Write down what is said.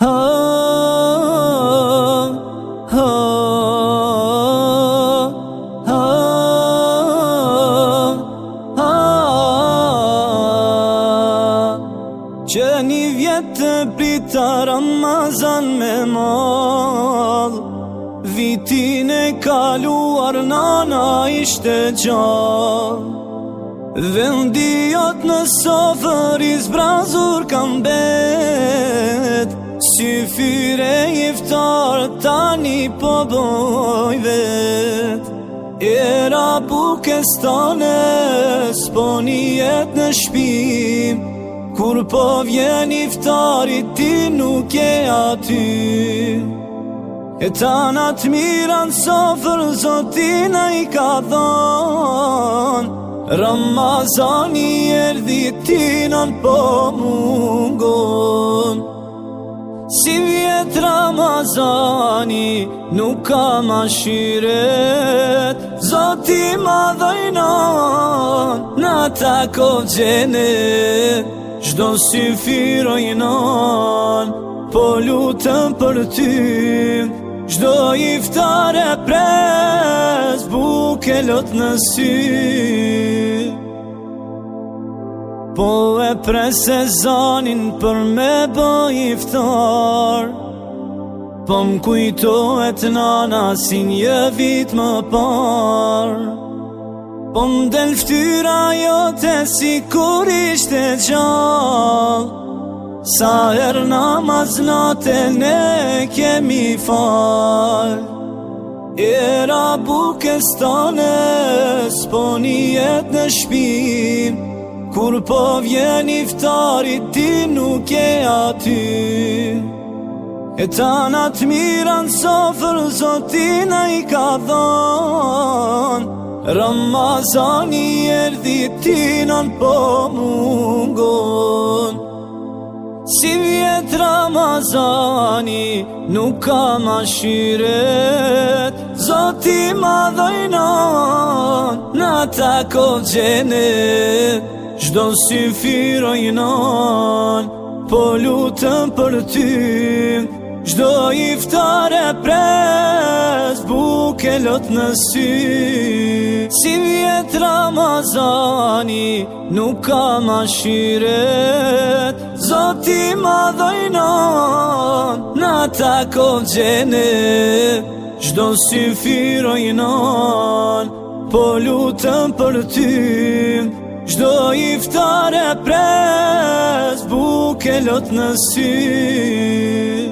Ha ha ha ha Që një vjetë të prita Ramazan me mal Vitin e kaluar nana ishte gjall Dhe në sofër i zbrazur kam ben si fyre i ftar tani po boj vet Era buke stane, s'po njet në shpim Kur po vjen i ti nuk e aty E ta në të miran sofer, zotina i ka dhon Ramazani erdi ti nën po mungon vjet Ramazani nuk ka mashiret Zoti ma dhejnon na ta kov gjenet Shdo si firojnon po lutën për ty Gjdo iftare pres buke lot në sy Po e pres sezonin për me bëj iftar Po më kujtohet nana si një vit më par Po më del ftyra jote si kur ishte gjall Sa her na maznate ne kemi fal Era buke stane, s'po një jet në shpim, Kur po vjen iftarit ti nuk e aty E ta na të miran sofer, zotina i ka dhon Ramazani erdi tinan po mungon Si vjet Ramazani, nuk ka ma shiret Zoti ma dhojnon, na ta ko gjene Shdo si firojnon, po lutën për tim Gjdo iftare pres prez buke lot në sy Si vjet Ramazani nuk ka ma shiret Zoti ma dojnon në ta kovë gjene Gjdo si firojnon po lutën për ty Gjdo i ftare prez buke lot në sy